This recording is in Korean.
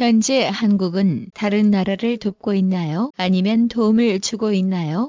현재 한국은 다른 나라를 돕고 있나요? 아니면 도움을 주고 있나요?